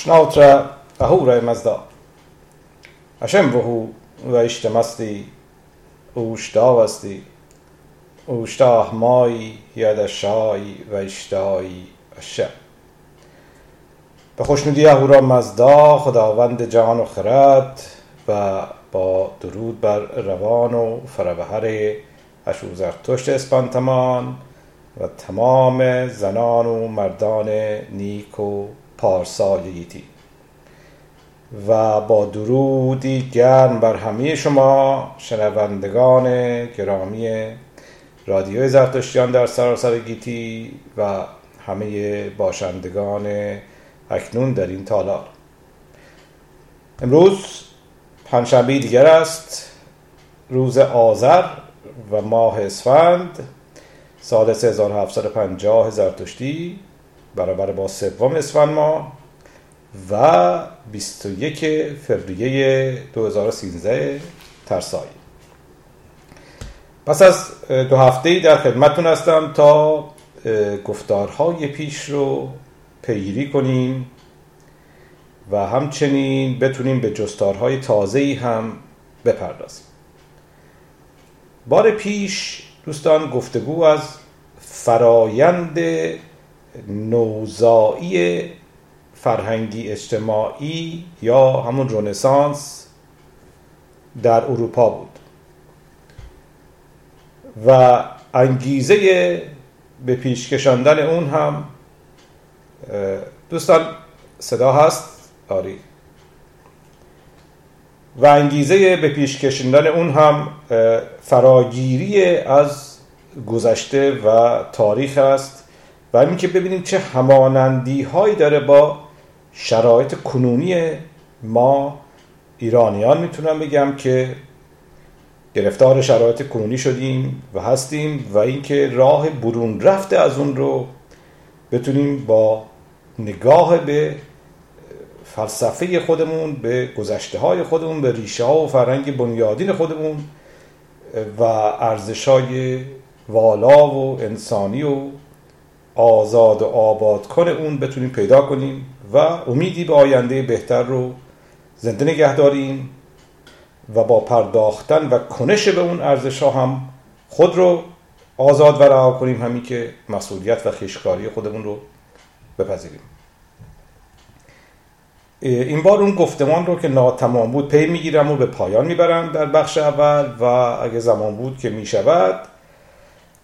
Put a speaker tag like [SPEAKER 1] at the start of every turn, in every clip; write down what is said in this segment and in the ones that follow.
[SPEAKER 1] Snautra ahura mazda. Hashem vuhu vaishtamasti ushtavasti ushtah mai yadashai vaishtai ashem به خوشنودی اهورا مزدا خداوند جهان و خرد و با درود بر روان و فرابهر اشو زرتشت اسپانتمان و تمام زنان و مردان نیک و پارسای گیتی و با درودی گرم بر همه شما شنوندگان گرامی رادیوی زرتشتیان در سراسر گیتی و همه باشندگان اکنون در این تالار امروز پنجشنبه دیگر است روز آذر و ماه اسفند سال 3750 زرتشتی. برابر با سوم اسفند ماه و 21 فوریه 2013 ترسایی. پس از دو هفته در خدمتتون هستم تا گفتارهای پیش رو پیگیری کنیم و همچنین بتونیم به جستارهای تازه‌ای هم بپردازیم. بار پیش دوستان گفتگو از فرایند نوزایی فرهنگی اجتماعی یا همون رونسانس در اروپا بود. و انگیزه به پیش کشاندن اون هم دوستان صدا هست؟ آری. و انگیزه به پیش کشاندن اون هم فراگیری از گذشته و تاریخ است. و همین که ببینیم چه همانندی هایی داره با شرایط کنونی ما ایرانیان می‌تونم بگم که گرفتار شرایط کنونی شدیم و هستیم و اینکه راه برون رفته از اون رو بتونیم با نگاه به فلسفه خودمون به گذشته های خودمون به ریشه ها و فرهنگ بنیادین خودمون و ارزش های والا و انسانی و آزاد و آباد کنه اون بتونیم پیدا کنیم و امیدی به آینده بهتر رو زنده نگه داریم و با پرداختن و کنش به اون ارزش ها هم خود رو آزاد و رها کنیم همین که مسئولیت و خیشکاری خودمون رو بپذیریم. این بار اون گفتمان رو که ناتمام بود پی می‌گیرم و به پایان می‌برم در بخش اول و اگه زمان بود که می‌شود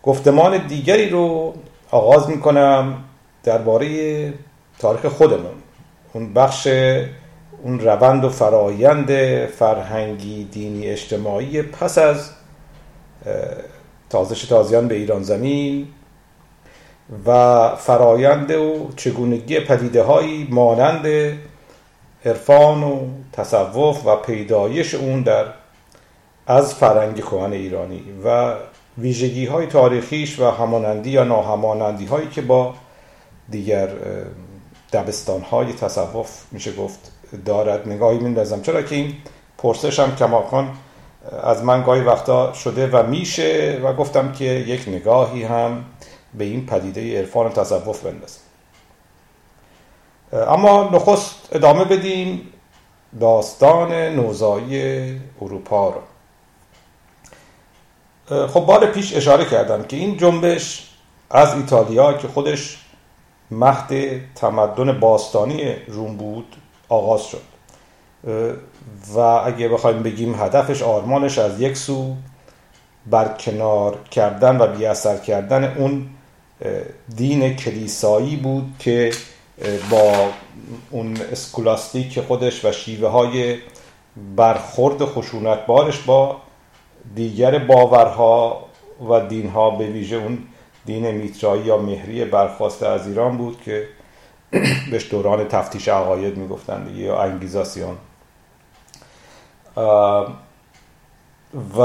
[SPEAKER 1] گفتمان دیگری رو آغاز می‌کنم درباره تاریخ خودمون. اون بخش اون روند و فرایند فرهنگی دینی اجتماعی پس از تازش تازیان به ایران زمین و فرایند و چگونگی پدیده هایی مانند عرفان و تصوف و پیدایش اون در از فرنگ کهن ایرانی و ویژگی های تاریخیش و همانندی یا ناهمانندی هایی که با دیگر دبستان های تصوف میشه گفت دارد. نگاهی میندازم. چرا که این پرسش هم کماکان از من گاهی وقتا شده و میشه و گفتم که یک نگاهی هم به این پدیده عرفان و تصوف بندازم. اما نخست ادامه بدیم داستان نوزایی اروپا رو. خب بار پیش اشاره کردم که این جنبش از ایتالیا که خودش مهد تمدن باستانی روم بود آغاز شد. و اگه بخوایم بگیم هدفش آرمانش از یک سو برکنار کردن و بیاثر کردن اون دین کلیسایی بود که با اون اسکولاستیک خودش و شیوه های برخورد خشونت بارش با دیگر باورها و دینها به ویژه اون دین میترایی یا مهری برخواسته از ایران بود که بهش دوران تفتیش عقاید می‌گفتن یا انگیزاسیون. و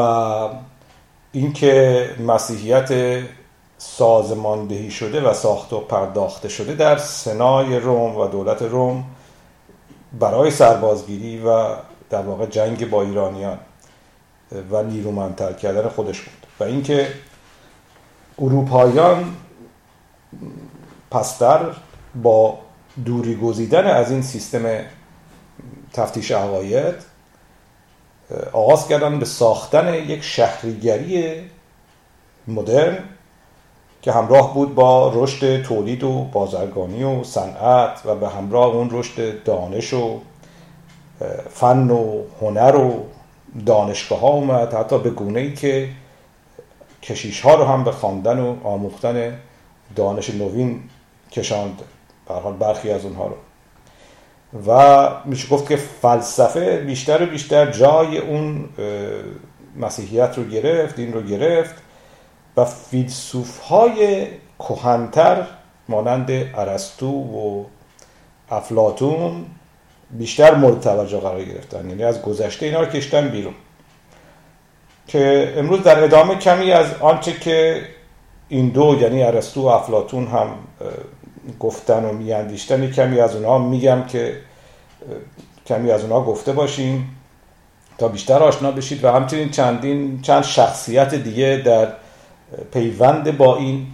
[SPEAKER 1] اینکه مسیحیت سازماندهی شده و ساخته و پرداخته شده در سنای روم و دولت روم برای سربازگیری و در واقع جنگ با ایرانیان. و نیرومندتر کردن خودش بود. و اینکه اروپاییان پستر با دوری گزیدن از این سیستم تفتیش عقاید آغاز کردن به ساختن یک شهریگری مدرن که همراه بود با رشد تولید و بازرگانی و صنعت و به همراه اون رشد دانش و فن و هنر و دانشگاه ها اومد حتی به گونه ای که کشیش ها رو هم به خواندن و آموختن دانش نوین کشاند. حال برخی از اونها رو. و میشه گفت که فلسفه بیشتر و بیشتر جای اون مسیحیت رو گرفت دین رو گرفت و فیلسوف های کهنتر مانند ارسطو و افلاتون بیشتر مورد توجه قرار گرفتن یعنی از گذشته اینا رو کشتن بیرون. که امروز در ادامه کمی از آنچه که این دو یعنی ارسطو و افلاتون هم گفتن و میاندیشتن کمی از اونها میگم که کمی از اونها گفته باشیم تا بیشتر آشنا بشید. و همچنین چندین چند شخصیت دیگه در پیوند با این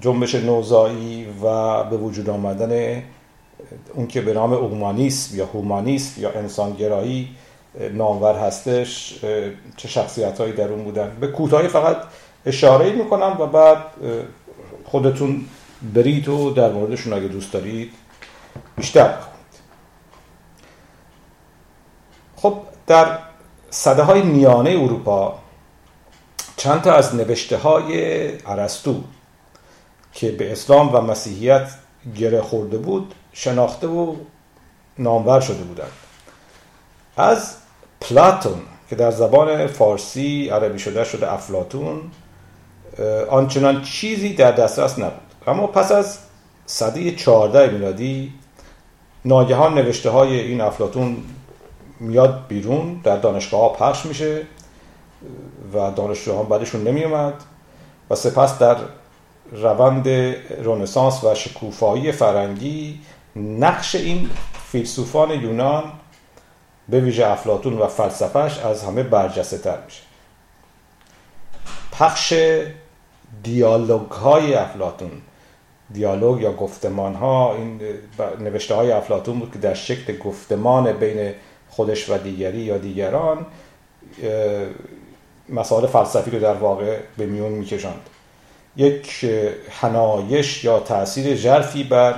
[SPEAKER 1] جنبش نوزایی و به وجود آمدن اون که به نام اومانیسم یا هومانیسم یا انسانگرایی نامور هستش چه شخصیت هایی در اون بودن. به کوتاهی فقط اشاره می‌کنم و بعد خودتون برید و در موردشون اگه دوست دارید بیشتر بخونید. خب در صده های میانه اروپا چند تا از نوشته های عرستو که به اسلام و مسیحیت گره خورده بود شناخته و نامور شده بودند. از پلاتون که در زبان فارسی عربی شده شده افلاتون آنچنان چیزی در دسترس نبود. اما پس از صده 14 میلادی ناگهان نوشته های این افلاتون میاد بیرون در دانشگاه ها پخش میشه و دانشجوها بعدشون نمی اومد و سپس در روند رنسانس و شکوفایی فرنگی نقش این فیلسوفان یونان به ویژه افلاتون و فلسفهش از همه برجسته تر میشه. پخش دیالوگ های افلاتون دیالوگ یا گفتمان ها این نوشته های افلاتون بود که در شکل گفتمان بین خودش و دیگری یا دیگران مسائل فلسفی رو در واقع به میون می‌کشند یک حنایش یا تاثیر ژرفی بر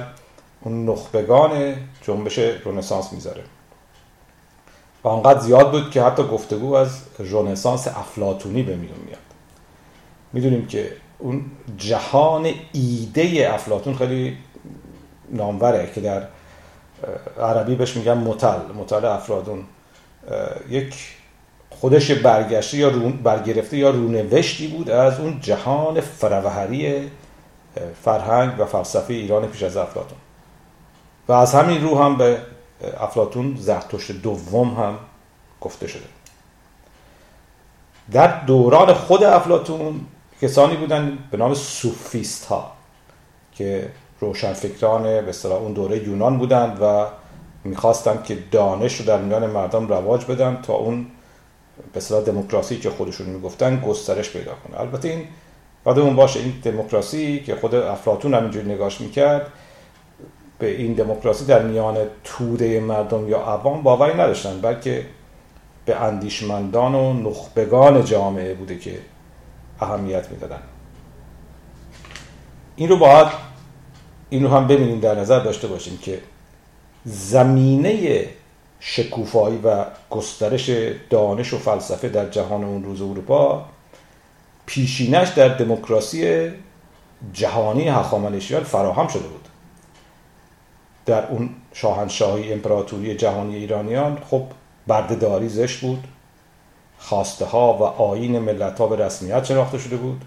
[SPEAKER 1] اون نخبگان جنبش رنسانس می‌ذاره. و آنقدر زیاد بود که حتی گفتگو از رنسانس افلاتونی به میون میاد. می‌دونیم که اون جهان ایده افلاتون خیلی ناموره که در عربی بهش میگن متل متل افلاتون یک خودش برگشته یا برگرفته یا رونوشتی بود از اون جهان فروهری فرهنگ و فلسفه ایران پیش از افلاتون و از همین رو هم به افلاتون زرتشت دوم هم گفته شده. در دوران خود افلاتون کسانی بودن به نام سوفیست ها که روشنفکران به اصطلاح اون دوره یونان بودند و می‌خواستند که دانش رو در میان مردم رواج بدن تا اون به اصطلاح دموکراسی که خودشون می‌گفتن گسترش پیدا کنه. البته این اون باشه این دموکراسی که خود افلاطون هم اینجوری نگاش می‌کرد به این دموکراسی در میان توده مردم یا عوام باوری نداشتن بلکه به اندیشمندان و نخبگان جامعه بوده که اهمیت می‌دادن. این رو باید این رو هم ببینیم در نظر داشته باشیم که زمینه شکوفایی و گسترش دانش و فلسفه در جهان اون روز اروپا پیشینش در دموکراسی جهانی هخامنشیان فراهم شده بود. در اون شاهنشاهی امپراتوری جهانی ایرانیان خب بردهداری زشت بود. خواسته ها و آین ملت ها به رسمیت شناخته شده بود.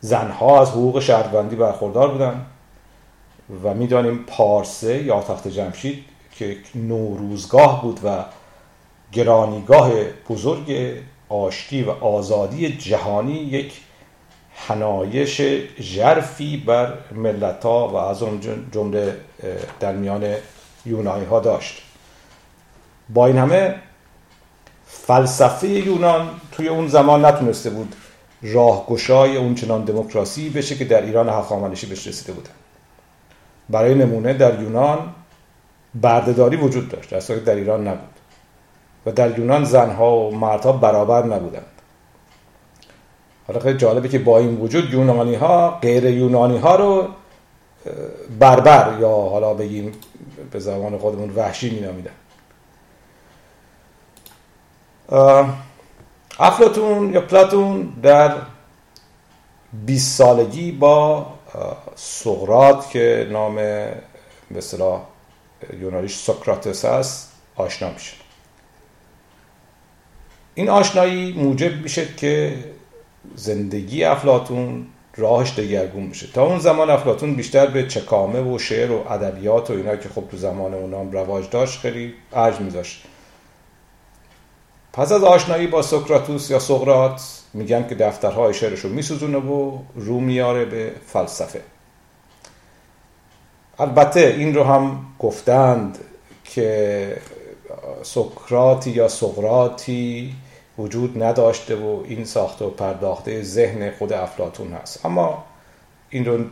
[SPEAKER 1] زنها از حقوق شهروندی برخوردار بودند و می‌دانیم پارسه یا تخت جمشید که نوروزگاه بود و گرانیگاه بزرگ آشتی و آزادی جهانی یک حنایش ژرفی بر ملت ها و از اون جمله در میان یونانی ها داشت. با این همه فلسفه یونان توی اون زمان نتونسته بود راهگشای اون چنان دموکراسی بشه که در ایران هخامنشی بهش رسیده بودن. برای نمونه در یونان بردهداری وجود داشت. در در ایران نبود. و در یونان زنها و مردها برابر نبودند. حالا خیلی جالبه که با این وجود یونانی ها غیر یونانی ها رو بربر یا حالا بگیم به زبان خودمون وحشی می نامیدن افلاتون یا پلاتون در 20 سالگی با سقرات که نام به یونانیش سوکراتس است آشنا میشه. این آشنایی موجب میشه که زندگی افلاتون راهش دگرگون میشه. تا اون زمان افلاتون بیشتر به چکامه و شعر و ادبیات و اینا که خب تو زمان اونام رواج داشت خیلی ارج میذاشت پس از آشنایی با سوکراتوس یا سقرات میگن که دفترهای شعرش رو میسوزونه و رو میاره به فلسفه. البته این رو هم گفتند که سقراطی یا سقراطی وجود نداشته و این ساخته و پرداخته ذهن خود افلاتون هست. اما این رو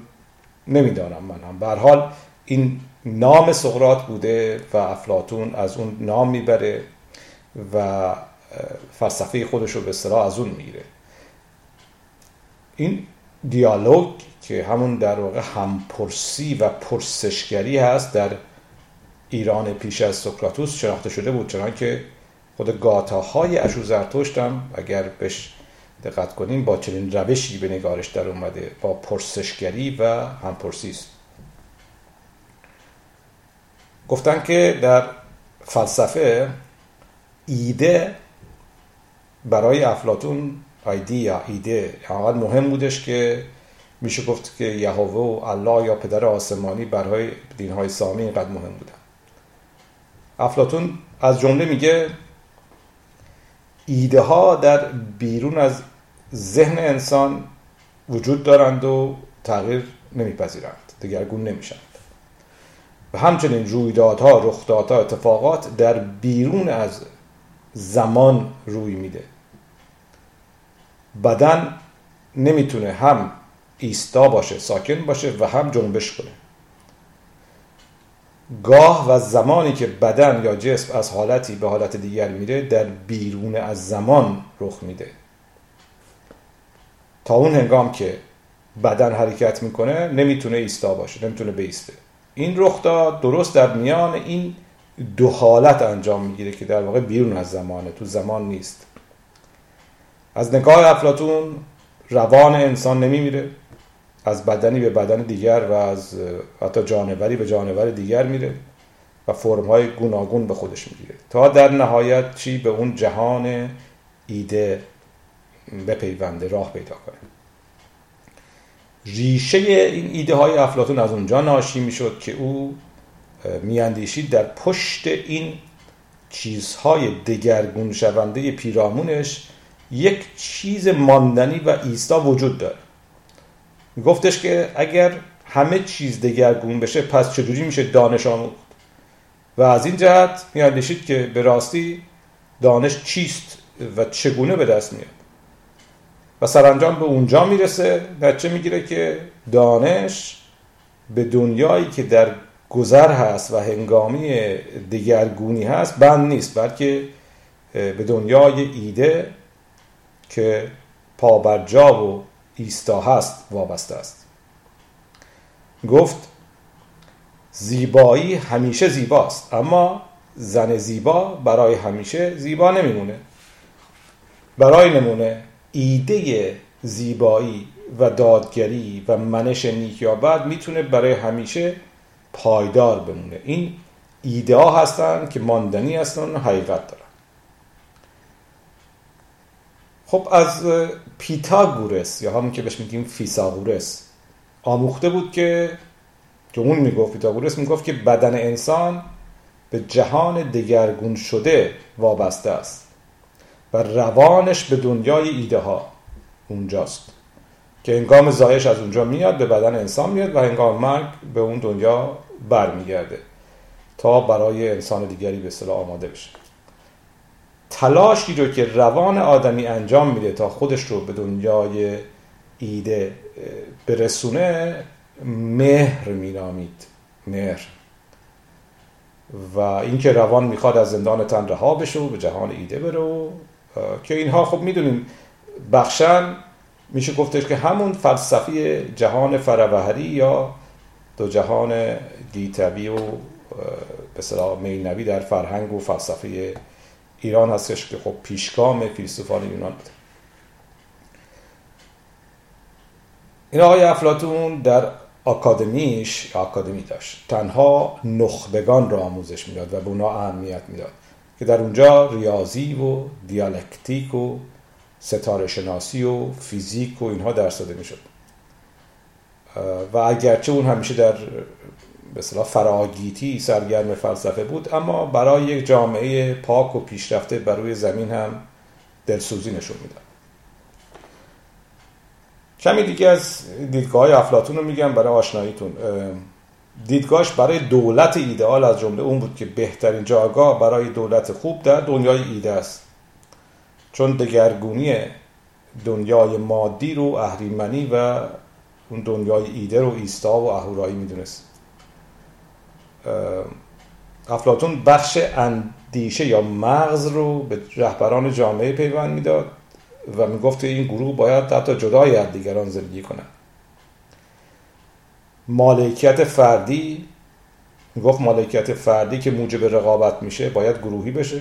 [SPEAKER 1] نمی‌دانم من هم حال این نام سقرات بوده و افلاتون از اون نام می‌بره و فلسفه خودش رو به اصطلاح از اون می‌گیره. این دیالوگ که همون در واقع همپرسی و پرسشگری هست در ایران پیش از سقراطوس شناخته شده بود چنان که خود گاتاهای اشو زرتشت هم اگر بهش دقت کنیم با چنین روشی به نگارش در اومده با پرسشگری و همپرسی است. گفتن که در فلسفه ایده برای افلاتون ایدیا ایده انقدر مهم بودش که میشه گفت که یهوه و الله یا پدر آسمانی برای دینهای سامی اینقدر مهم بودن. افلاتون از جمله میگه ایده ها در بیرون از ذهن انسان وجود دارند و تغییر نمیپذیرند دگرگون نمیشند و همچنین رویدادها رخدادها اتفاقات در بیرون از زمان روی میده. بدن نمی‌تونه هم ایستا باشه ساکن باشه و هم جنبش کنه. گاه و زمانی که بدن یا جسم از حالتی به حالت دیگر میره در بیرون از زمان رخ میده. تا اون هنگام که بدن حرکت می‌کنه نمی‌تونه ایستا باشه نمی‌تونه بیسته. این رخ درست در میان این دو حالت انجام می‌گیره که در واقع بیرون از زمانه تو زمان نیست. از نگاه افلاتون روان انسان نمیمیره. از بدنی به بدن دیگر و از حتی جانوری به جانور دیگر میره و فرمهای گوناگون به خودش می‌گیره. تا در نهایت چی به اون جهان ایده بپیونده راه پیدا کنه. ریشه این ایده های افلاتون از اونجا ناشی می‌شد که او میاندیشید در پشت این چیزهای دگرگون شونده پیرامونش یک چیز ماندنی و ایستا وجود داره. گفتش که اگر همه چیز دگرگون بشه پس چجوری میشه دانش آموخت؟ و از این جهت میاندیشید که به راستی دانش چیست و چگونه به دست میاد؟ و سرانجام به اونجا می‌رسه نتیجه می‌گیره که دانش به دنیایی که در گذر هست و هنگامی دگرگونی هست بند نیست بلکه به دنیای ایده که پابرجا و ایستا هست وابسته است. گفت زیبایی همیشه زیباست اما زن زیبا برای همیشه زیبا نمیمونه. برای نمونه ایده زیبایی و دادگری و منش نیک یا بد می‌تونه برای همیشه پایدار بمونه. این ایده ها هستن که ماندنی هستن و حقیقت دارن. خب از پیتاگورس یا همون که بهش میگیم فیساغورس آموخته بود که که اون می‌گفت پیتاگورس می‌گفت که بدن انسان به جهان دگرگون شده وابسته است و روانش به دنیای ایده ها اونجاست که انگام زایش از اونجا میاد به بدن انسان میاد و انگام مرگ به اون دنیا برمیگرده تا برای انسان دیگری به صلاح آماده بشه. تلاشی رو که روان آدمی انجام میده تا خودش رو به دنیای ایده برسونه مهر مینامید. مهر. و اینکه روان می‌خواد از زندان تن رها بشه و به جهان ایده بره که اینها خب می‌دونیم بخشن میشه گفتش که همون فلسفی جهان فروهری یا دو جهان گیتوی و به صلاح مینوی در فرهنگ و فلسفه ایران هستش که خب پیشگام فیلسوفان یونان بوده. این آقای افلاتون در آکادمیش آکادمی داشت تنها نخبگان را آموزش می‌داد و به اونا اهمیت می‌داد که در اونجا ریاضی و دیالکتیک و ستاره شناسی و فیزیک و اینها درس داده می‌شد. و اگرچه اون همیشه در به فراگیتی سرگرم فلسفه بود اما برای یک جامعه پاک و پیشرفته بر روی زمین هم دلسوزی نشون می‌داد. کمی دیگه از دیدگاه های افلاتون رو میگم برای آشناییتون. دیدگاهش برای دولت ایدئال از جمله اون بود که بهترین جاگاه برای دولت خوب در دنیای ایده است. چون دگرگونی دنیای مادی رو اهریمنی و اون دنیای ایده رو ایستا و اهورایی می‌دونست. افلاتون بخش اندیشه یا مغز رو به رهبران جامعه پیوند می‌داد و می‌گفت این گروه باید حتی جدای از دیگران زندگی کنند. مالکیت فردی می‌گفت مالکیت فردی که موجب رقابت میشه باید گروهی بشه.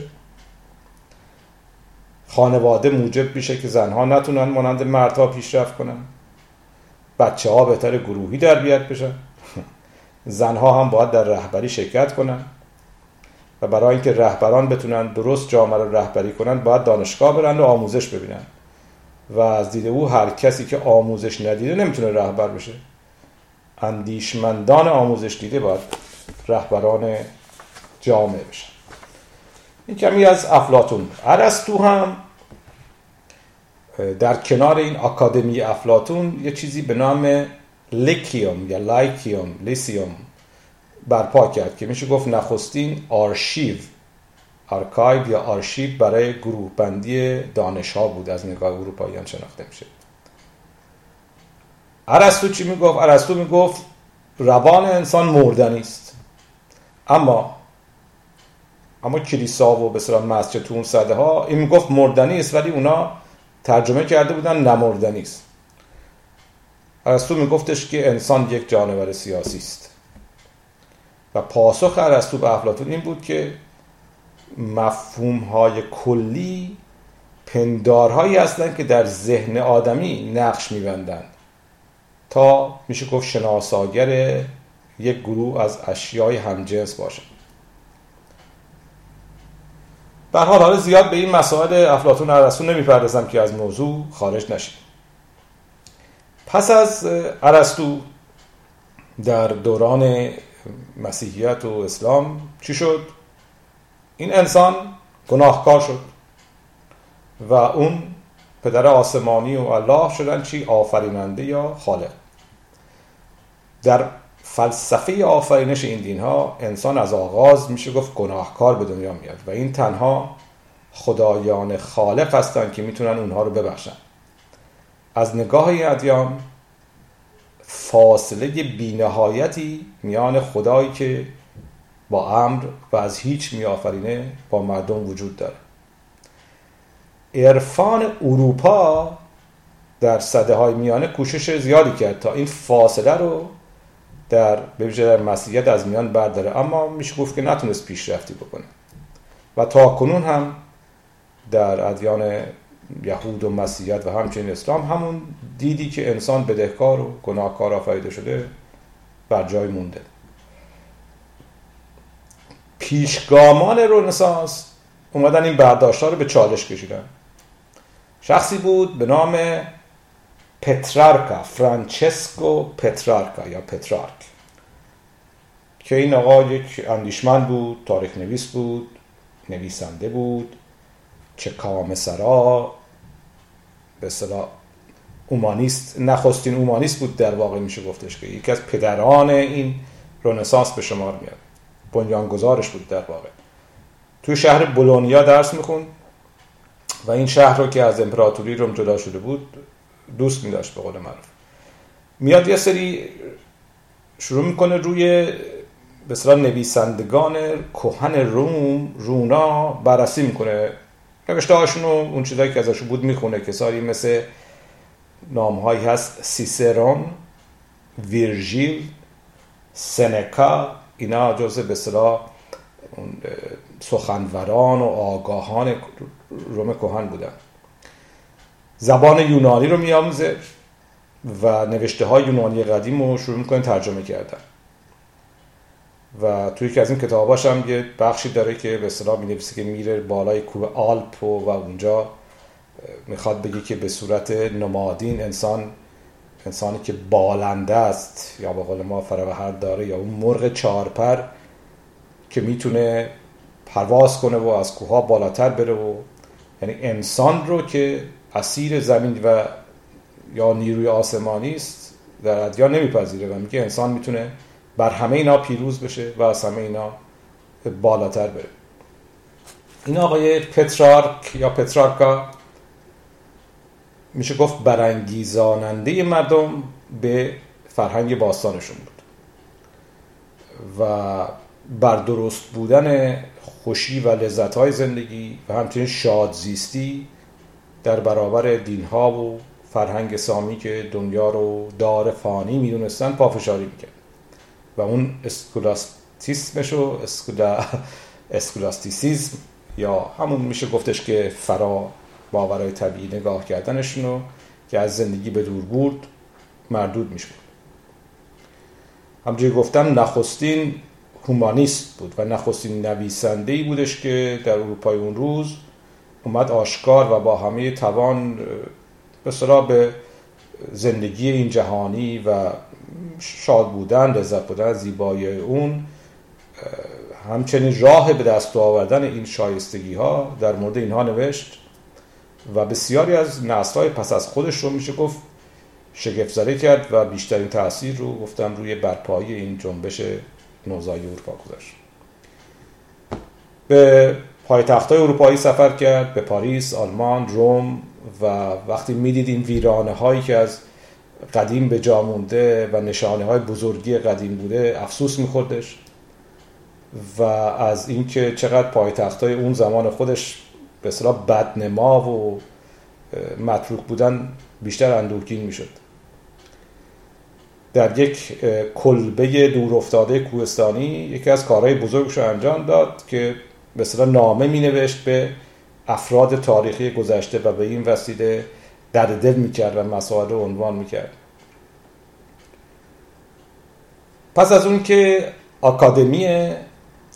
[SPEAKER 1] خانواده موجب میشه که زنها نتونن مانند مردها پیشرفت کنن. بچه ها بهتر گروهی در بیاد بشن. زنها هم باید در رهبری شرکت کنن و برای اینکه رهبران بتونن درست جامعه رو رهبری کنن باید دانشگاه برن و آموزش ببینن و از دید او هر کسی که آموزش ندیده نمی‌تونه رهبر بشه. اندیشمندان آموزش دیده باید رهبران جامعه بشن. این کمی از افلاطون ارسطو هم در کنار این آکادمی افلاطون یه چیزی به نام لیکیوم یا لایکیوم لیسیوم برپا کرد که میشه گفت نخستین آرشیو آرکایو یا آرشیو برای گروه بندی دانش ها بود از نگاه اروپاییان شناخته میشه. ارسطو چی می‌گفت؟ ارسطو می‌گفت روان انسان مردنی است. اما اما کلیسا و به مسجد تو اون صده ها این می‌گفت مردنی است ولی اونا ترجمه کرده بودن نمردنی است. ارسطو میگفتش که انسان یک جانور سیاسی است. و پاسخ ارسطو به افلاطون این بود که مفهوم های کلی پندارهایی هستند که در ذهن آدمی نقش میبندند. تا میشه گفت شناساگر یک گروه از اشیای همجنس باشه. به حال حالا زیاد به این مسائل افلاطون ارسطو نمی‌پردازم که از موضوع خارج نشید پس از ارسطو در دوران مسیحیت و اسلام چی شد؟ این انسان گناهکار شد و اون پدر آسمانی و الله شدن چی؟ آفریننده یا خالق. در فلسفه آفرینش این دین ها انسان از آغاز میشه گفت گناهکار به دنیا میاد و این تنها خدایان خالق هستند که می‌تونن اونها رو ببخشن. از نگاه ادیان فاصله بینهایتی میان خدایی که با امر و از هیچ میآفرینه با مردم وجود داره. عرفان اروپا در صده های میانه کوشش زیادی کرد تا این فاصله رو در بویژه در مسیحیت از میان برداره. اما میشه گفت که نتونست پیشرفتی بکنه. و تا کنون هم در ادیان یهود و مسیحیت و همچنین اسلام همون دیدی که انسان بدهکار و گناهکار آفریده شده بر جای مونده. پیشگامان رونسانس اومدن این برداشت رو به چالش کشیدن. شخصی بود به نام پترارکا فرانچسکو پترارکا یا پترارک که این آقا یک اندیشمند بود تاریخ نویس بود نویسنده بود چه کام سرا به صلاح اومانیست نخستین اومانیست بود در واقع میشه گفتش که یکی از پدران این رنسانس به شمار میاد. بنیانگذارش بود در واقع. توی شهر بولونیا درس می‌خوند و این شهر رو که از امپراتوری روم جدا شده بود دوست می داشت به قول معروف. میاد یه سری شروع می‌کنه روی به نویسندگان کهن روم رونا بررسی می‌کنه. نوشته هاشون اون چیزایی که ازشون بود می‌خونه. کسایی مثل نام هایی هست سیسرون ویرژیل سنکا اینا جز به سخنوران و آگاهان روم کهن بودن. زبان یونانی رو میآموزه و نوشته های یونانی قدیم رو شروع می‌کنه ترجمه کردن. و توی یکی از این کتاباش هم یه بخشی داره که به اصطلاح می که میره بالای کوه آلپ و, اونجا می‌خواد بگه که به صورت نمادین انسان انسانی که بالنده است یا به قول ما فروهر داره یا اون مرغ چارپر که می‌تونه پرواز کنه و از کوه بالاتر بره و یعنی انسان رو که اسیر زمین و یا نیروی آسمانی است در ادیان نمیپذیره و میگه انسان می‌تونه بر همه اینا پیروز بشه و از همه اینا بالاتر بره. این آقای پترارک یا پترارکا میشه گفت برانگیزاننده مردم به فرهنگ باستانشون بود. و بر درست بودن خوشی و لذت های زندگی و همچنین شادزیستی در برابر دین ها و فرهنگ سامی که دنیا رو دار فانی می‌دونستن پافشاری می‌کرد. و اون اسکولاستیسمش و اسکولا... اسکولاستیسیزم یا همون میشه گفتش که فرا باورهای طبیعی نگاه کردنشون رو که از زندگی به دور بود مردود میشه همجوری گفتم نخستین هومانیست بود و نخستین نویسنده ای بودش که در اروپای اون روز اومد آشکار و با همه توان به به زندگی این جهانی و شاد بودن لذت بودن زیبایی اون همچنین راه به دست آوردن این شایستگی ها در مورد اینها نوشت و بسیاری از نسل پس از خودش رو میشه گفت شگفت زده کرد و بیشترین تاثیر رو گفتم روی برپایی این جنبش نوزای اروپا گذاشت. به پایتخت های اروپایی سفر کرد به پاریس، آلمان، روم و وقتی می‌دید این ویرانه هایی که از قدیم به جا مونده و نشانه های بزرگی قدیم بوده افسوس میخوردش و از اینکه چقدر پایتخت های اون زمان خودش به اصطلاح بدنما و متروک بودن بیشتر اندوهگین می‌شد. در یک کلبه دور افتاده کوهستانی یکی از کارهای بزرگش رو انجام داد که به نامه می نوشت به افراد تاریخی گذشته و به این وسیله در دل می‌کرد و مسائل عنوان می‌کرد. پس از اون که آکادمی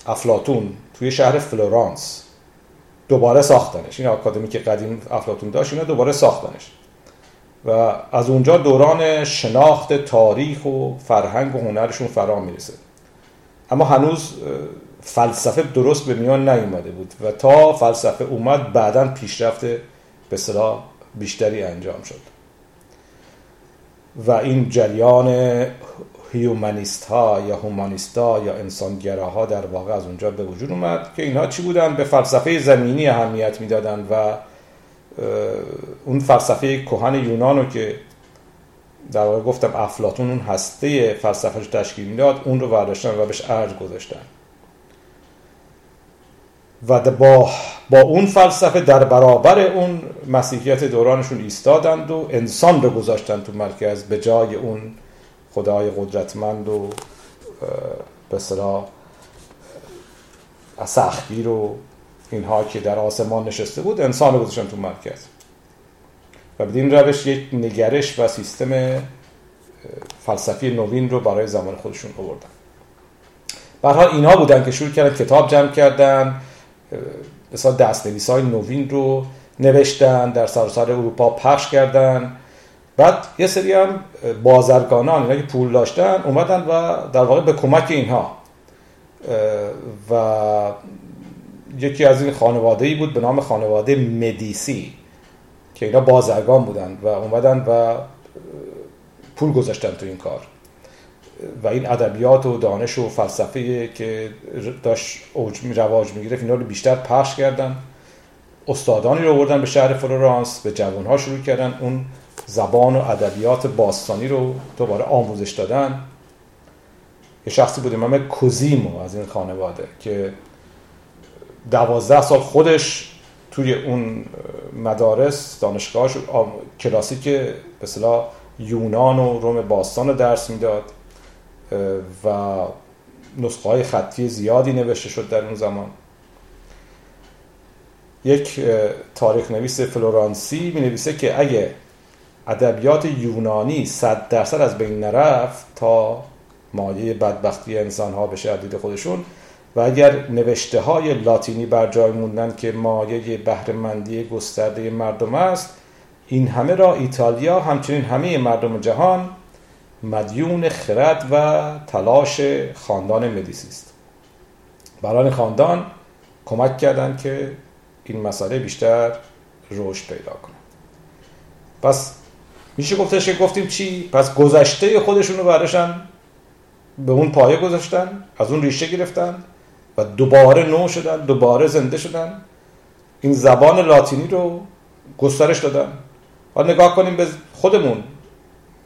[SPEAKER 1] افلاتون توی شهر فلورانس دوباره ساختنش این آکادمی که قدیم افلاتون داشت اینا دوباره ساختنش. و از اونجا دوران شناخت تاریخ و فرهنگ و هنرشون فرا می‌رسه. اما هنوز فلسفه درست به میان نیومده بود و تا فلسفه اومد بعدا پیشرفت به صلاح بیشتری انجام شد. و این جریان هیومانیست ها یا هومانیست ها یا انسانگراها در واقع از اونجا به وجود اومد که اینها چی بودن؟ به فلسفه زمینی اهمیت می‌دادن و اون فلسفه کهن یونانو که در واقع گفتم افلاتون اون هسته فلسفهش تشکیل می‌داد اون رو برداشتن و بهش ارج گذاشتن. و با, با اون فلسفه در برابر اون مسیحیت دورانشون ایستادند و انسان رو گذاشتن تو مرکز به جای اون خدای قدرتمند و به صلاح و اینها که در آسمان نشسته بود انسان رو گذاشتن تو مرکز و بدین روش یک نگرش و سیستم فلسفی نوین رو برای زمان خودشون آوردن. برها اینها بودن که شروع کردن کتاب جمع کردن مثلا دست های نوین رو نوشتن در سراسر اروپا پخش کردن. بعد یه سری هم بازرگانان اینا که پول داشتن اومدن و در واقع به کمک اینها. و یکی از این خانواده ای بود به نام خانواده مدیسی که اینا بازرگان بودن و اومدن و پول گذاشتن تو این کار. و این ادبیات و دانش و فلسفه که داشت اوج رواج می‌گرفت اینا رو بیشتر پخش کردن. استادانی رو آوردن به شهر فلورانس به جوانها شروع کردن. اون زبان و ادبیات باستانی رو دوباره آموزش دادن. یه شخصی بود امام کوزیمو از این خانواده که دوازده سال خودش توی اون مدارس دانشگاه کلاسیک به یونان و روم باستان رو درس می‌داد. و نسخه های خطی زیادی نوشته شد در اون زمان. یک تاریخ نویس فلورانسی می نویسه که اگه ادبیات یونانی صد درصد از بین نرفت تا مایه بدبختی انسان ها بشه دید خودشون و اگر نوشته های لاتینی بر جای موندن که مایه بهرهمندی گسترده مردم است این همه را ایتالیا همچنین همه مردم جهان مدیون خرد و تلاش خاندان مدیسی است برای خاندان کمک کردند که این مسئله بیشتر رشد پیدا کنه. پس میشه گفتش که گفتیم چی؟ پس گذشته خودشون رو برشن به اون پایه گذاشتن از اون ریشه گرفتن و دوباره نو شدن دوباره زنده شدن. این زبان لاتینی رو گسترش دادن. حالا نگاه کنیم به خودمون.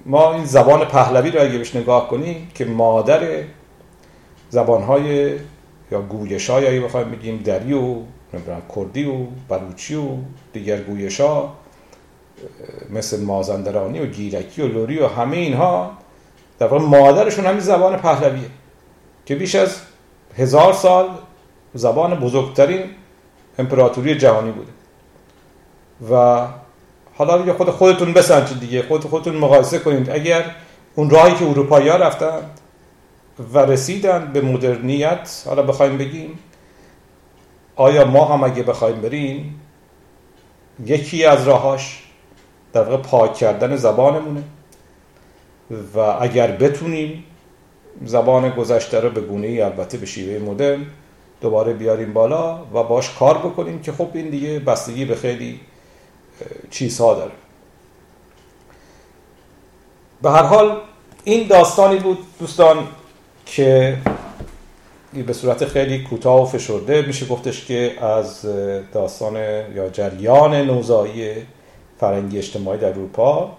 [SPEAKER 1] ما این زبان پهلوی رو اگه بهش نگاه کنیم که مادر زبانهای یا گویش های اگه بخوایم بگیم دری و کردی و بلوچی و دیگر گویش ها مثل مازندرانی و گیرکی و لوری و همه اینها در واقع مادرشون همین زبان پهلویه که بیش از هزار سال زبان بزرگترین امپراتوری جهانی بوده. و حالا دیگه خود خودتون بسنجید دیگه. خود خودتون مقایسه کنید. اگر اون راهی که اروپایی ها رفتن و رسیدن به مدرنیت حالا بخوایم بگیم آیا ما هم اگه بخوایم بریم یکی از راهاش در واقع پاک کردن زبانمونه. و اگر بتونیم زبان گذشته رو به گونه ای البته به شیوه مدرن دوباره بیاریم بالا و باش کار بکنیم که خب این دیگه بستگی به خیلی چیزها داره. به هر حال این داستانی بود دوستان که به صورت خیلی کوتاه و فشرده میشه گفتش که از داستان یا جریان نوزایی فرنگی اجتماعی در اروپا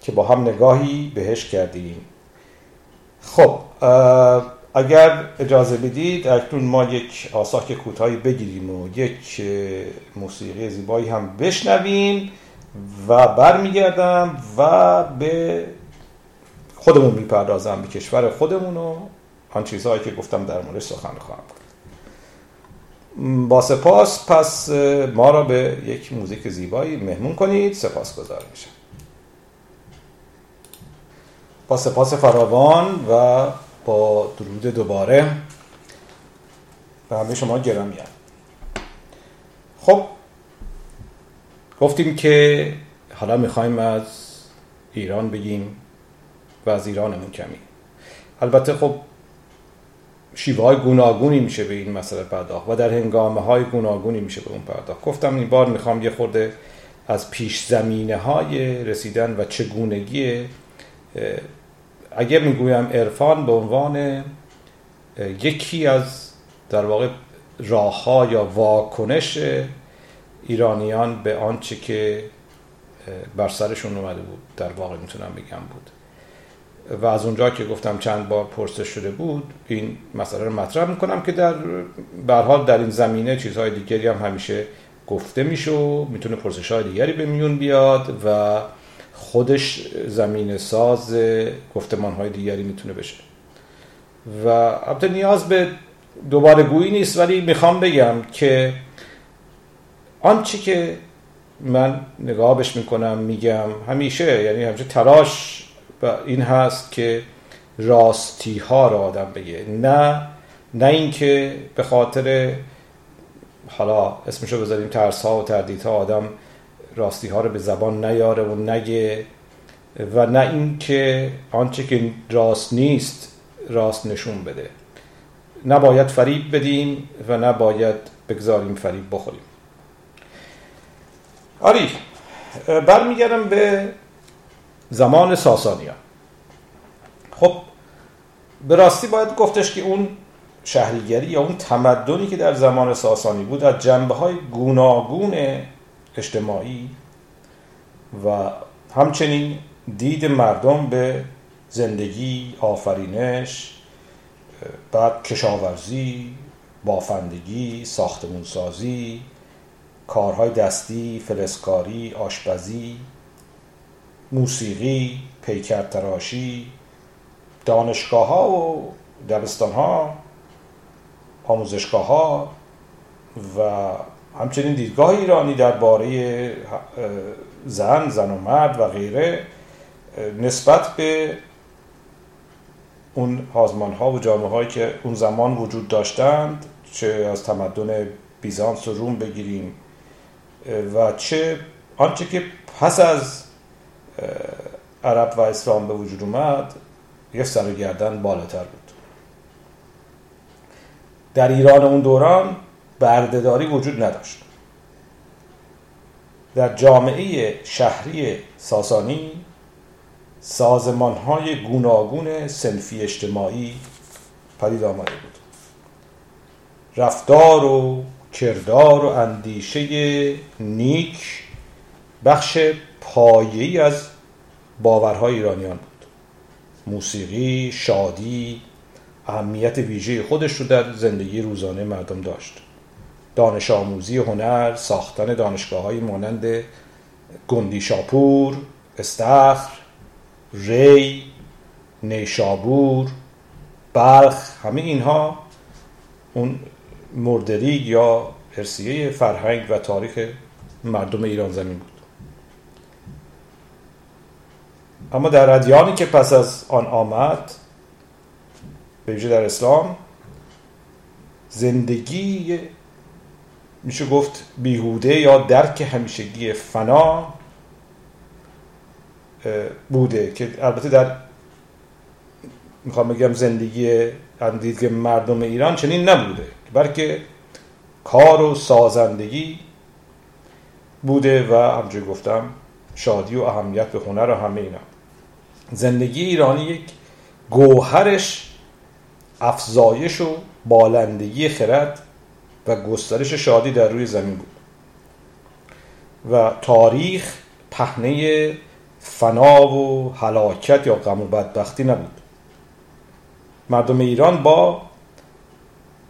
[SPEAKER 1] که با هم نگاهی بهش کردیم. خب اگر اجازه بدید اکنون ما یک آساک کوتاهی بگیریم و یک موسیقی زیبایی هم بشنویم و برمیگردم و به خودمون می‌پردازم به کشور خودمون و آن چیزهایی که گفتم در مورد سخن خواهم با سپاس پس ما را به یک موزیک زیبایی مهمون کنید. سپاس گذار میشم. با سپاس فراوان و با درود دوباره. به همه شما گرامی خب گفتیم که حالا می‌خوایم از ایران بگیم و از ایرانمون کمی. البته خب شیوه های گوناگونی میشه به این مسئله پرداخت و در هنگامه های گوناگونی میشه به اون پرداخت. گفتم این بار می‌خوام یه خورده از پیش زمینه های رسیدن و چگونگی اگر می‌گویم عرفان به عنوان یکی از در واقع راه یا واکنش ایرانیان به آنچه که بر سرشون اومده بود در واقع می‌تونم بگم بود. و از اونجا که گفتم چند بار پرسش شده بود این مسئله رو مطرح می‌کنم که در حال در این زمینه چیزهای دیگری هم همیشه گفته میشه و می‌تونه پرسش های دیگری به میون بیاد و خودش زمین ساز گفتمان های دیگری می‌تونه بشه. و البته نیاز به دوباره گویی نیست ولی می‌خوام بگم که آنچه که من نگاهش می‌کنم میگم همیشه یعنی همیشه تلاش و این هست که راستی ها را آدم بگه. نه نه اینکه به خاطر حالا اسمشو بذاریم ترس ها و تردید ها آدم راستی ها رو به زبان نیاره و نگه و نه اینکه آنچه که راست نیست راست نشون بده. نباید فریب بدیم و نباید بگذاریم فریب بخوریم. آری برمیگردم به زمان ساسانیان خب به راستی باید گفتش که اون شهریگری یا اون تمدنی که در زمان ساسانی بود از جنبه های گوناگون اجتماعی و همچنین دید مردم به زندگی آفرینش بعد کشاورزی بافندگی ساختمونسازی کارهای دستی فلسکاری آشپزی موسیقی پیکر تراشی دانشگاه ها و دبستان ها آموزشگاه ها و همچنین دیدگاه ایرانی درباره زن زن و مرد و غیره نسبت به اون هازمان ها و جامعه هایی که اون زمان وجود داشتند چه از تمدن بیزانس و روم بگیریم و چه آنچه که پس از عرب و اسلام به وجود اومد یه سر گردن بالاتر بود. در ایران اون دوران بردهداری وجود نداشت. در جامعه شهری ساسانی سازمان های گوناگون سنفی اجتماعی پدید آمده بود. رفتار و کردار و اندیشه نیک بخش پایه‌ای از باورهای ایرانیان بود. موسیقی، شادی، اهمیت ویژه خودش رو در زندگی روزانه مردم داشت. دانش آموزی هنر ساختن دانشگاه های مانند گندی شاپور استخر ری نیشابور بلخ همه اینها اون مردریگ یا ارسیه فرهنگ و تاریخ مردم ایران زمین بود. اما در ادیانی که پس از آن آمد به در اسلام زندگی میشه گفت بیهوده یا درک همیشگی فنا بوده که البته در می‌خوام بگم زندگی که مردم ایران چنین نبوده بلکه کار و سازندگی بوده و همجور گفتم شادی و اهمیت به هنر و همه اینا. زندگی ایرانی یک گوهرش افزایش و بالندگی خرد و گسترش شادی در روی زمین بود. و تاریخ پهنه فنا و هلاکت یا غم و بدبختی نبود. مردم ایران با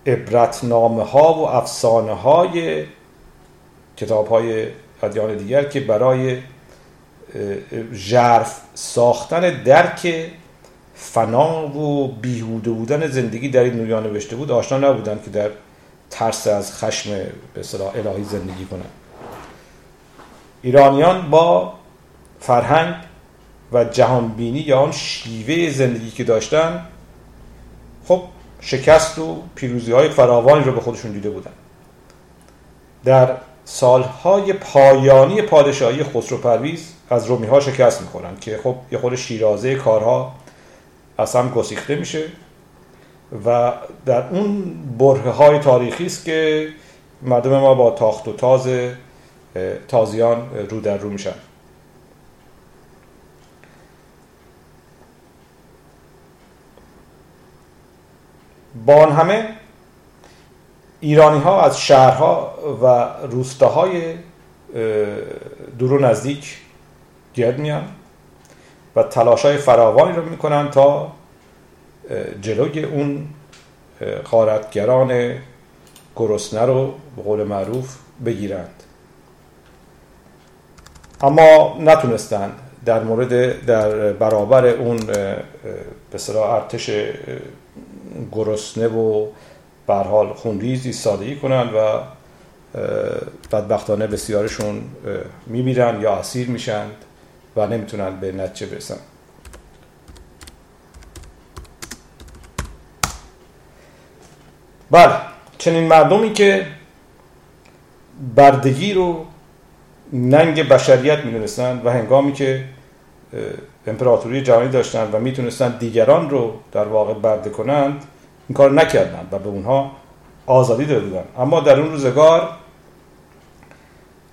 [SPEAKER 1] عبرتنامه ها و افسانه های کتاب های ادیان دیگر که برای ژرف ساختن درک فنا و بیهوده بودن زندگی در این دنیا نوشته بود آشنا نبودند که در ترس از خشم به الهی زندگی کنند ایرانیان با فرهنگ و جهانبینی یا آن شیوه زندگی که داشتن خب شکست و پیروزی های فراوانی رو به خودشون دیده بودن. در سالهای پایانی پادشاهی خسرو پرویز از رومی ها شکست می‌خورن که خب یه خود شیرازه کارها از هم گسیخته میشه. و در اون بره های تاریخی است که مردم ما با تاخت و تاز تازیان رو در رو میشن. با همه ایرانی ها از شهرها و روستاهای دور و نزدیک گرد میان و تلاش های فراوانی رو می‌کنن تا جلوی اون خارتگران گرسنه رو به قول معروف بگیرند. اما نتونستند در مورد در برابر اون به ارتش گرسنه و به حال ایستادگی کنند و بدبختانه بسیارشون میمیرن یا اسیر میشند و نمی‌تونن به نتیجه برسن. بله چنین مردمی که بردگی رو ننگ بشریت می‌دونستند و هنگامی که امپراتوری جهانی داشتند و می‌تونستند دیگران رو در واقع برده کنند این کار نکردند و به اونها آزادی داده اما در اون روزگار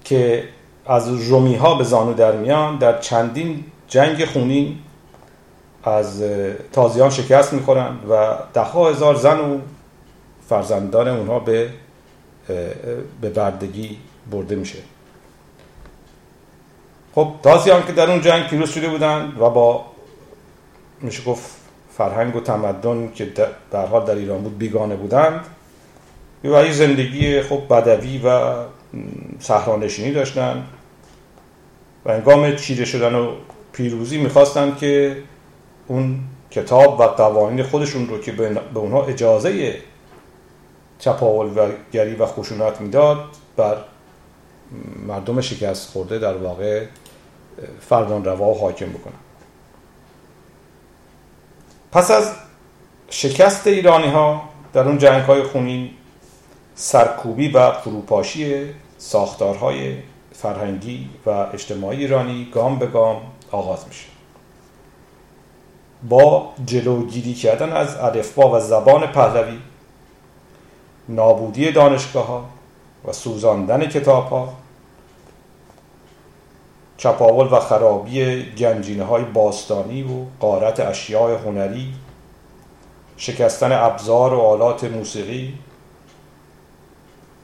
[SPEAKER 1] که از رومی ها به زانو در میان در چندین جنگ خونین از تازیان شکست می‌خورن و ده هزار زن و فرزندان اونها به به بردگی برده میشه. خب تازیان که در اون جنگ پیروز شده بودن و با میشه گفت فرهنگ و تمدن که در حال در ایران بود بیگانه بودند. و زندگی خب بدوی و صحرانشینی داشتن. و انگام چیره شدن و پیروزی می‌خواستند که اون کتاب و قوانین خودشون رو که به اونها اجازه چپاولگری و خشونت می‌داد بر مردم شکست خورده در واقع فرمان روا حاکم بکنن پس از شکست ایرانی ها در اون جنگ های خونین سرکوبی و فروپاشی ساختارهای فرهنگی و اجتماعی ایرانی گام به گام آغاز میشه. با جلوگیری کردن از الفبا و زبان پهلوی نابودی دانشگاه ها و سوزاندن کتاب ها چپاول و خرابی گنجینه های باستانی و قارت اشیاء هنری شکستن ابزار و آلات موسیقی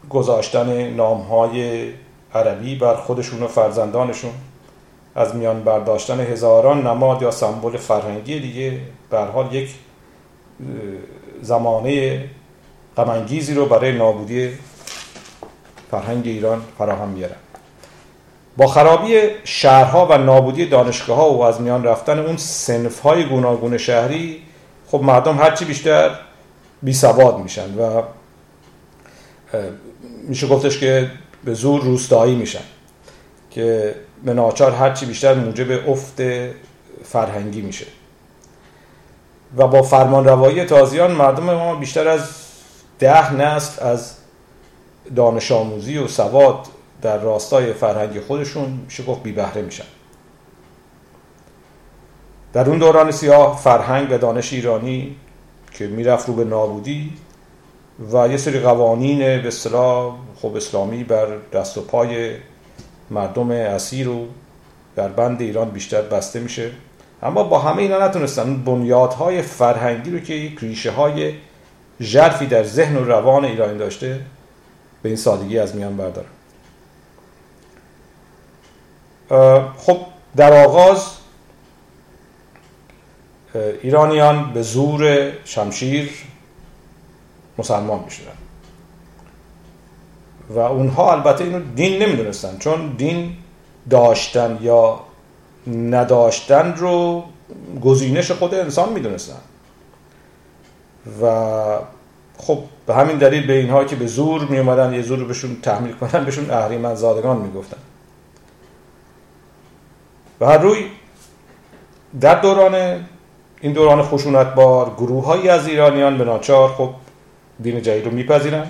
[SPEAKER 1] گذاشتن نام های عربی بر خودشون و فرزندانشون از میان برداشتن هزاران نماد یا سمبل فرهنگی دیگه به حال یک زمانه غمانگیزی رو برای نابودی فرهنگ ایران فراهم میارن با خرابی شهرها و نابودی دانشگاه ها و از میان رفتن اون سنف های گوناگون شهری خب مردم هرچی بیشتر بی سواد میشن و میشه گفتش که به زور روستایی میشن که به ناچار هرچی بیشتر موجب افت فرهنگی میشه. و با فرمان روایی تازیان مردم ما بیشتر از ده نسل از دانش آموزی و سواد در راستای فرهنگی خودشون میشه گفت بی بهره میشن. در اون دوران سیاه فرهنگ و دانش ایرانی که می‌رفت رو به نابودی و یه سری قوانین به اصطلاح خب اسلامی بر دست و پای مردم اسیر و در بند ایران بیشتر بسته میشه. اما با همه اینا نتونستن. بنیادهای فرهنگی رو که یک ریشه های ژرفی در ذهن و روان ایرانی داشته به این سادگی از میان بردارن خب در آغاز ایرانیان به زور شمشیر مسلمان می‌شدن. و اونها البته اینو دین نمی‌دونستن چون دین داشتن یا نداشتن رو گزینش خود انسان می‌دونستن. و خب به همین دلیل به اینها که به زور می اومدن یه زور بهشون تحمیل کنن بهشون اهریمن زادگان می‌گفتن. و هر روی در دوران این دوران خشونت بار گروه هایی از ایرانیان به ناچار خب دین جدید رو میپذیرن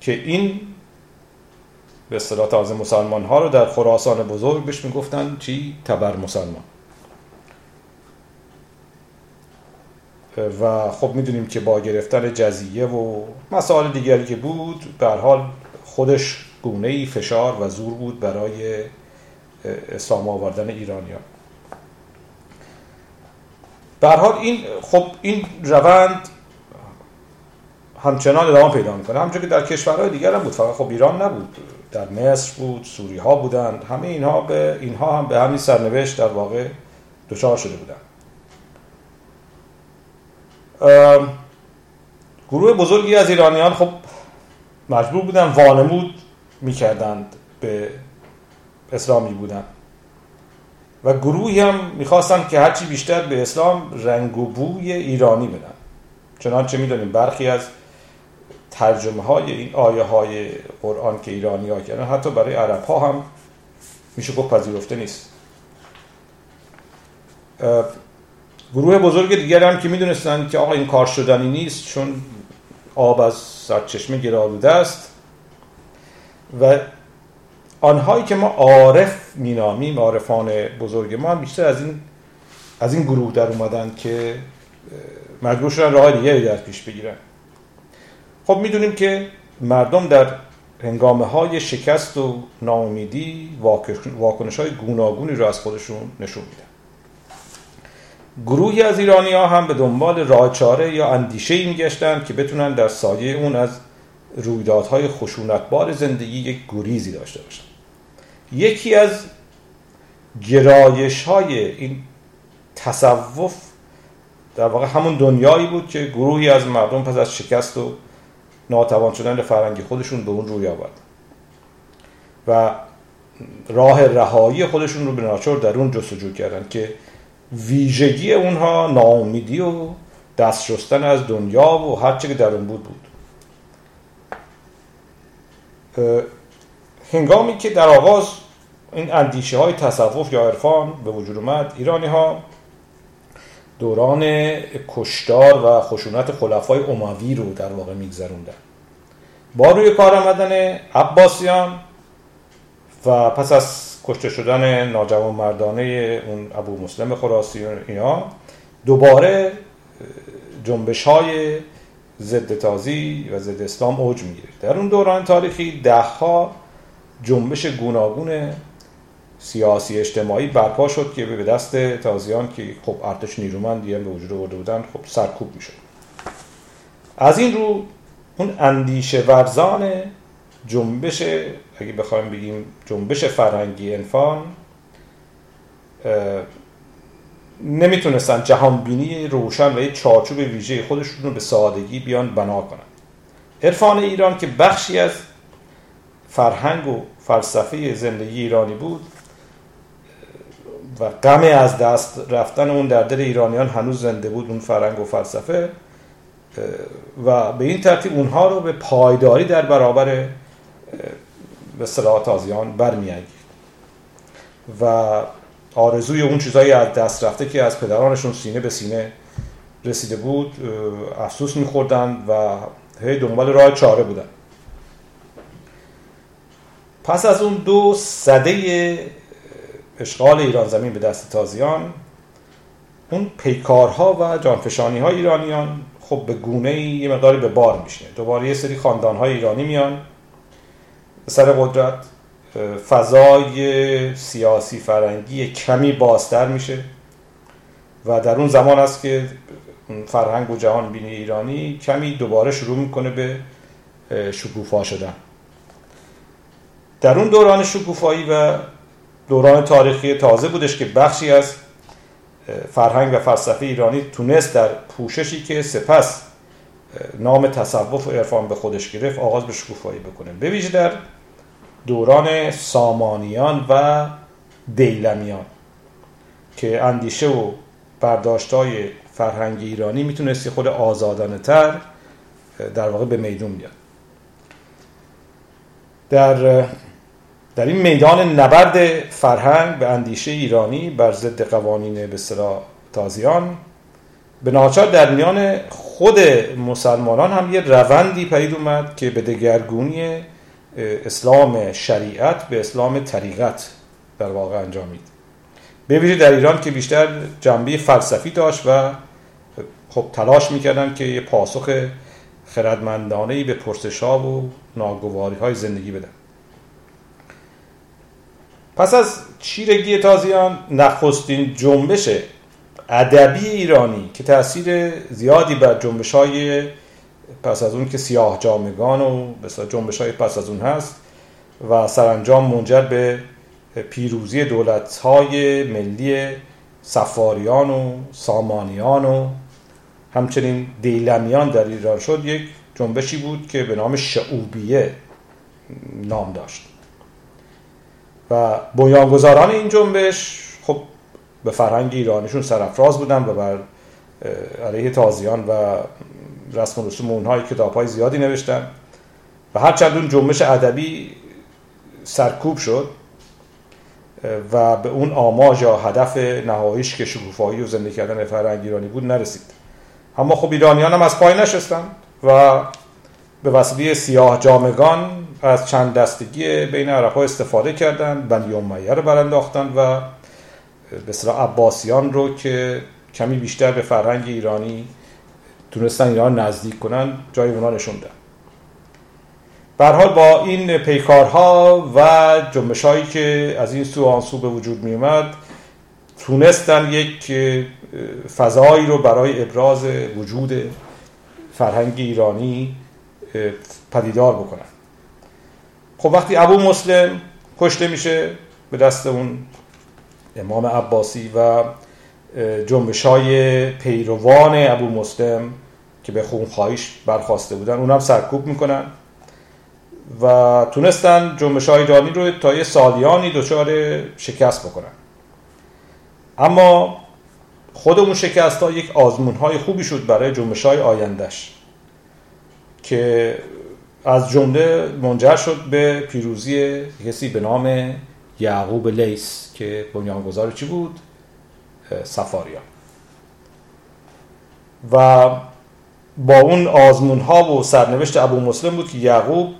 [SPEAKER 1] که این به اصطلاح تازه مسلمان ها رو در خراسان بزرگ بهش می‌گفتن چی؟ تبر مسلمان. و خب می‌دونیم که با گرفتن جزیه و مسائل دیگری که بود به حال خودش گونه ای فشار و زور بود برای اسلام آوردن ایرانیان. به حال این خب این روند همچنان ادامه پیدا می‌کنه. همچون که در کشورهای دیگر هم بود. فقط خب ایران نبود. در مصر بود سوری ها بودند. همه اینها به اینها هم به همین سرنوشت در واقع دچار شده بودند. گروه بزرگی از ایرانیان خب مجبور بودن وانمود می‌کردند به اسلامی بودن. و گروهی هم می‌خواستن که هرچی بیشتر به اسلام رنگ و بوی ایرانی بدن. چنانچه می‌دونیم برخی از ترجمه های این آیه های قرآن که ایرانی ها کردن حتی برای عرب ها هم میشه گفت پذیرفته نیست. گروه بزرگ دیگر هم که می‌دونستن که آقا این کار شدنی نیست چون آب از سرچشمه گرالوده است. و آنهایی که ما عارف مینامیم عارفان بزرگ ما هم بیشتر از این از این گروه در اومدن که مجبور شدن راه دیگری در پیش بگیرن. خب می‌دونیم که مردم در هنگامه های شکست و ناامیدی واکنش های گوناگونی رو از خودشون نشون میدن. گروهی از ایرانی ها هم به دنبال راه چاره یا اندیشه ای میگشتن که بتونن در سایه اون از رویدادهای خشونتبار زندگی یک گریزی داشته باشن. یکی از گرایش های این تصوف در واقع همون دنیایی بود که گروهی از مردم پس از شکست و ناتوان شدن فرنگی خودشون به اون روی آورد و راه رهایی خودشون رو به ناچار در اون جستجو کردن که ویژگی اونها ناامیدی و دست شستن از دنیا و هر چه که در اون بود بود. هنگامی که در آغاز این اندیشه های تصوف یا عرفان به وجود اومد ایرانی ها دوران کشتار و خشونت خلفای اموی رو در واقع میگذروندن. با روی کار آمدن عباسیان و پس از کشته شدن ناجوان مردانه اون ابو مسلم خراسی اینا. دوباره جنبش های ضد تازی و ضد اسلام اوج می‌گیره. در اون دوران تاریخی دهها جنبش گوناگون سیاسی اجتماعی برپا شد که به دست تازیان که خب ارتش نیرومندی هم به وجود آورده بودن خب سرکوب می‌شد. از این رو اون اندیشه ورزان جنبش اگه بخوایم بگیم جنبش فرهنگی انفان نمی‌تونستن جهانبینی روشن و یه چارچوب ویژه خودشون رو به سادگی بیان بنا کنن. عرفان ایران که بخشی از فرهنگ و فلسفه زندگی ایرانی بود و غم از دست رفتن اون در دل ایرانیان هنوز زنده بود اون فرهنگ و فلسفه و به این ترتیب اونها رو به پایداری در برابر به صلاح تازیان برمیانگید. و آرزوی اون چیزایی از دست رفته که از پدرانشون سینه به سینه رسیده بود افسوس میخوردن و هی دنبال راه چاره بودن پس از اون دو صده اشغال ایران زمین به دست تازیان اون پیکارها و جانفشانی های ایرانیان خب به گونه یه مقداری به بار میشه دوباره یه سری خاندان های ایرانی میان. سر قدرت فضای سیاسی فرنگی کمی بازتر میشه و در اون زمان است که فرهنگ و جهان بینی ایرانی کمی دوباره شروع می‌کنه به شکوفا شدن. در اون دوران شکوفایی و دوران تاریخی تازه بودش که بخشی از فرهنگ و فلسفه ایرانی تونست در پوششی که سپس نام تصوف و عرفان به خودش گرفت آغاز به شکوفایی بکنه. به ویژه در دوران سامانیان و دیلمیان که اندیشه و برداشتای فرهنگ ایرانی می‌تونستی خود آزادانه تر در واقع به میدون بیاد. در در این میدان نبرد فرهنگ به اندیشه ایرانی بر ضد قوانین به تازیان به ناچار در میان خود مسلمانان هم یه روندی پدید اومد که به دگرگونی اسلام شریعت به اسلام طریقت در واقع انجامید ویژه در ایران که بیشتر جنبه فلسفی داشت و خب تلاش می‌کردن که یه پاسخ خردمندانه به پرسش ها و ناگواری های زندگی بدن. پس از چیرگی تازیان نخستین جنبش ادبی ایرانی که تاثیر زیادی بر جنبش های پس از اون که سیاه جامگان و جنبش های پس از اون هست و سرانجام منجر به پیروزی دولت های ملی سفاریان و سامانیان و همچنین دیلمیان در ایران شد یک جنبشی بود که به نام شعوبیه نام داشت. و بنیانگذاران این جنبش به فرهنگ ایرانیشون سرافراز بودن و بر علیه تازیان و رسم و رسوم اونها کتاب های زیادی نوشتن. و هر چند اون جنبش ادبی سرکوب شد و به اون آماج یا هدف نهاییش که شکوفایی و زندگی کردن فرهنگ ایرانی بود نرسید. اما خب ایرانیان هم از پای نشستن و به وسیله سیاه جامگان از چند دستگی بین عرب استفاده کردن بنی امیه رو برانداختن و به عباسیان رو که کمی بیشتر به فرهنگ ایرانی تونستن ایران نزدیک کنن جای اونا نشوندن حال با این پیکارها و جنبش هایی که از این سو آنسو به وجود می اومد تونستن یک فضایی رو برای ابراز وجود فرهنگ ایرانی پدیدار بکنن. خب وقتی ابو مسلم کشته میشه به دست اون امام عباسی و جنبش های پیروان ابو مسلم که به خونخواهیش برخواسته بودن اونم سرکوب می‌کنن و تونستن جنبش های ایرانی رو تا یه سالیانی دچار شکست بکنن. اما خود اون شکست ها یک آزمون های خوبی شد برای جنبش های آیندهش که از جمله منجر شد به پیروزی کسی به نام یعقوب لیس که بنیانگذار چی بود؟ سفاریا. و با اون آزمون ها و سرنوشت ابو مسلم بود که یعقوب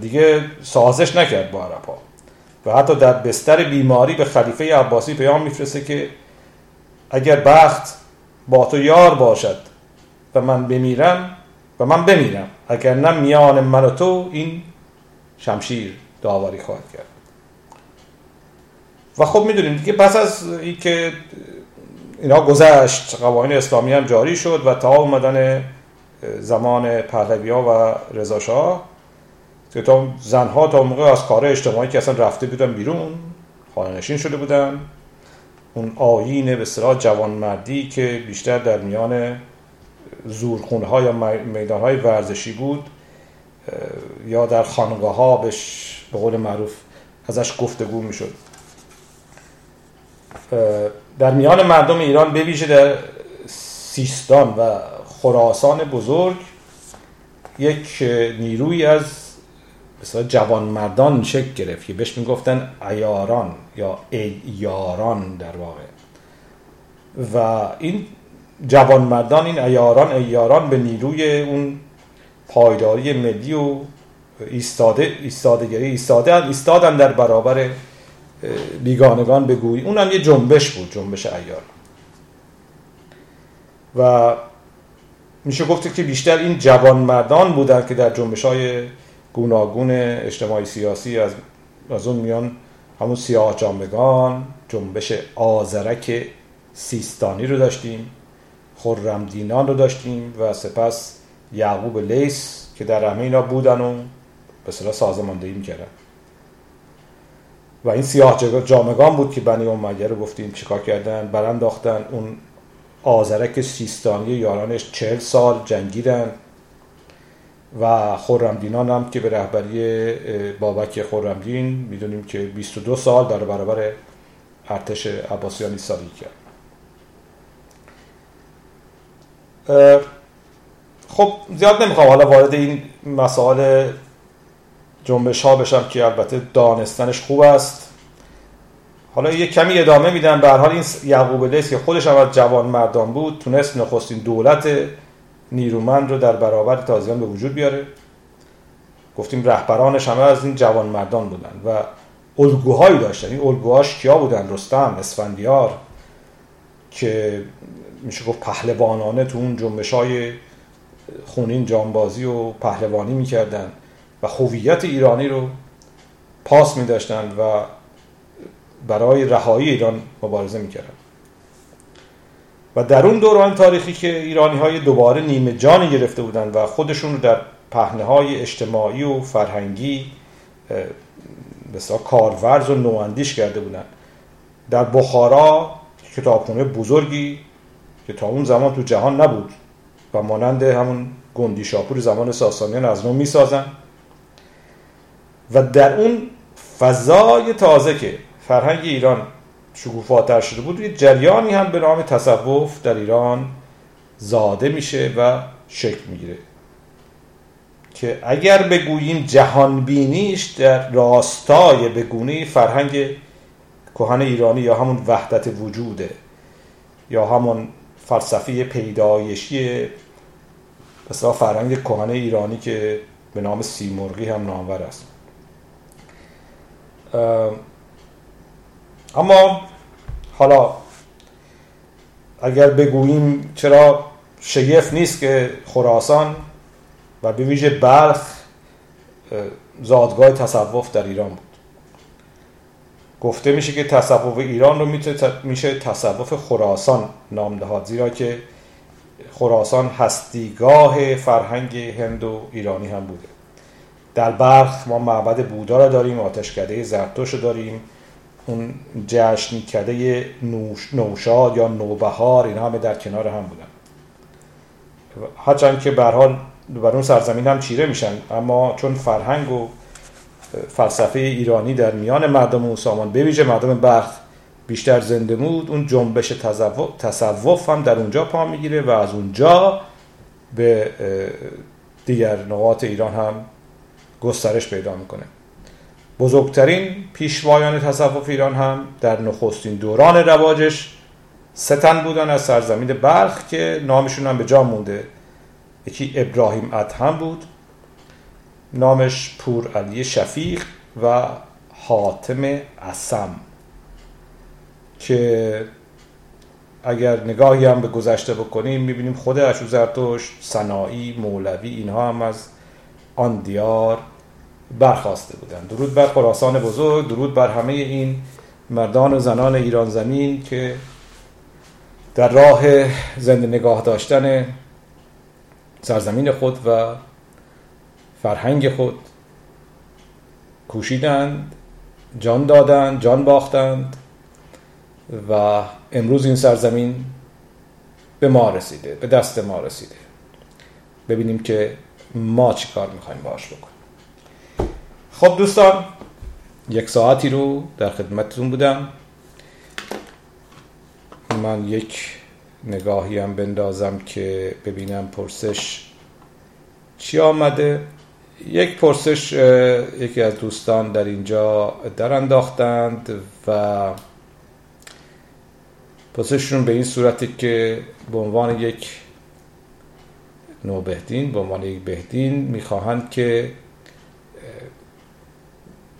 [SPEAKER 1] دیگه سازش نکرد با عرب ها و حتی در بستر بیماری به خلیفه عباسی پیام میفرسته که اگر بخت با تو یار باشد و من بمیرم و من بمیرم اگر نه میان من و تو این شمشیر داوری خواهد کرد. و خب می‌دونیم دیگه پس از اینکه اینا گذشت قوانین اسلامی هم جاری شد و تا اومدن زمان پهلوی ها و رضا شاه که تا زنها تا موقع از کار اجتماعی که اصلا رفته بودن بیرون خانه‌نشین شده بودن. اون آیین به اصطلاح جوانمردی که بیشتر در میان زورخونه ها یا میدان های ورزشی بود یا در خانگاه ها به قول معروف ازش گفتگو می‌شد. در میان مردم ایران به در سیستان و خراسان بزرگ یک نیروی از مثلا جوان مردان شکل گرفت که بهش می‌گفتن ایاران یا ایاران در واقع. و این جوان مردان این ایاران ایاران به نیروی اون پایداری ملی و ایستاده ایستادگری ایستاده ایستادن در برابر بیگانگان بگویی. اون هم یه جنبش بود جنبش ایار و میشه گفت که بیشتر این جوان مردان بودن که در جنبش های گوناگون اجتماعی سیاسی از, از اون میان همون سیاه جامگان جنبش آزرک سیستانی رو داشتیم خرمدینان رو داشتیم و سپس یعقوب لیس که در همه اینا بودن و به صلاح سازماندهی می‌کردن. و این سیاه جامگان بود که بنی امیه رو گفتیم چیکار کردن؟ برانداختن. اون آزرک سیستانی یارانش چهل سال جنگیدن و خورمدینان هم که به رهبری بابک خورمدین می‌دونیم که 22 سال در برابر ارتش عباسیان ایستادگی کرد. خب زیاد نمی‌خوام حالا وارد این مسائل جنبش ها بشم که البته دانستنش خوب است. حالا یه کمی ادامه میدم. به حال این یعقوب لیس که خودش هم از جوان مردان بود تونست نخستین دولت نیرومند رو در برابر تازیان به وجود بیاره. گفتیم رهبرانش همه از این جوان مردان بودن و الگوهایی داشتن. این الگوهاش کیا بودن؟ رستم اسفندیار که میشه گفت پهلوانانه تو اون جنبش های خونین جانبازی و پهلوانی می‌کردن. و هویت ایرانی رو پاس میداشتن و برای رهایی ایران مبارزه می‌کردن. و در اون دوران تاریخی که ایرانی های دوباره نیمه جانی گرفته بودن و خودشون رو در پهنه های اجتماعی و فرهنگی بسیار کارورز و نواندیش کرده بودن در بخارا کتابخونه بزرگی که تا اون زمان تو جهان نبود و مانند همون گندی شاپور زمان ساسانیان از نو می‌سازن. و در اون فضای تازه که فرهنگ ایران شکوفاتر شده بود یه جریانی هم به نام تصوف در ایران زاده میشه و شکل می‌گیره. که اگر بگوییم جهان بینیش در راستای بگونه فرهنگ کهن ایرانی یا همون وحدت وجوده یا همون فلسفه پیدایشی مثلا فرهنگ کهن ایرانی که به نام سیمرغی هم نامور است. اما حالا اگر بگوییم چرا شگفت نیست که خراسان و به ویژه بلخ زادگاه تصوف در ایران بود. گفته میشه که تصوف ایران رو میشه تصوف خراسان نام دهاد زیرا که خراسان هستیگاه فرهنگ هند و ایرانی هم بوده. در برخ ما معبد بودا را داریم آتشکده زرتوش رو داریم. اون جشن کده نوش نوشاد یا نوبهار اینها همه در کنار هم بودن. هرچند که به حال بر اون سرزمین هم چیره میشن اما چون فرهنگ و فلسفه ایرانی در میان مردم اون سامان بویژه مردم برخ بیشتر زنده بود اون جنبش تصوف هم در اونجا پا می‌گیره و از اونجا به دیگر نقاط ایران هم گسترش پیدا می‌کنه. بزرگترین پیشوایان تصوف ایران هم در نخستین دوران رواجش ستن بودن از سرزمین بلخ که نامشون هم به جا مونده. یکی ابراهیم ادهم بود نامش پور علی شفیق و حاتم اسم که اگر نگاهی هم به گذشته بکنیم می‌بینیم خود اشو زرتوش سنایی مولوی اینها هم از آن دیار برخواسته بودن درود بر خراسان بزرگ درود بر همه این مردان و زنان ایران زمین که در راه زنده نگاه داشتن سرزمین خود و فرهنگ خود کوشیدند جان دادند جان باختند و امروز این سرزمین به ما رسیده به دست ما رسیده. ببینیم که ما چی کار می‌خوایم باش بکنیم؟ خب دوستان یک ساعتی رو در خدمتتون بودم. من یک نگاهی هم بندازم که ببینم پرسش چی آمده. یک پرسش یکی از دوستان در اینجا در انداختند و پرسششون به این صورتی که به عنوان یک نوبهدین به عنوان یک بهدین می‌خواهند که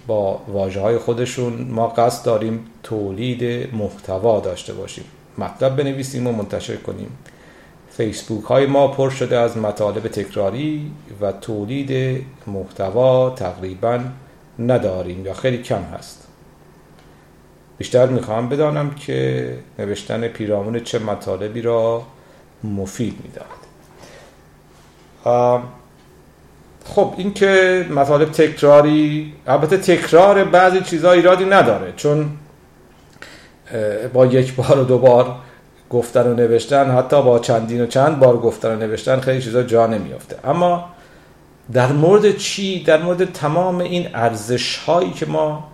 [SPEAKER 1] با واجه های خودشون ما قصد داریم تولید محتوا داشته باشیم. مطلب بنویسیم و منتشر کنیم. فیسبوک های ما پر شده از مطالب تکراری و تولید محتوا تقریبا نداریم یا خیلی کم هست. بیشتر می‌خواهم بدانم که نوشتن پیرامون چه مطالبی را مفید می‌داد خب این که مطالب تکراری البته تکرار بعضی چیزها ایرادی نداره چون با یک بار و دو بار گفتن و نوشتن حتی با چندین و چند بار گفتن و نوشتن خیلی چیزا جا نمیافته. اما در مورد چی؟ در مورد تمام این ارزش هایی که ما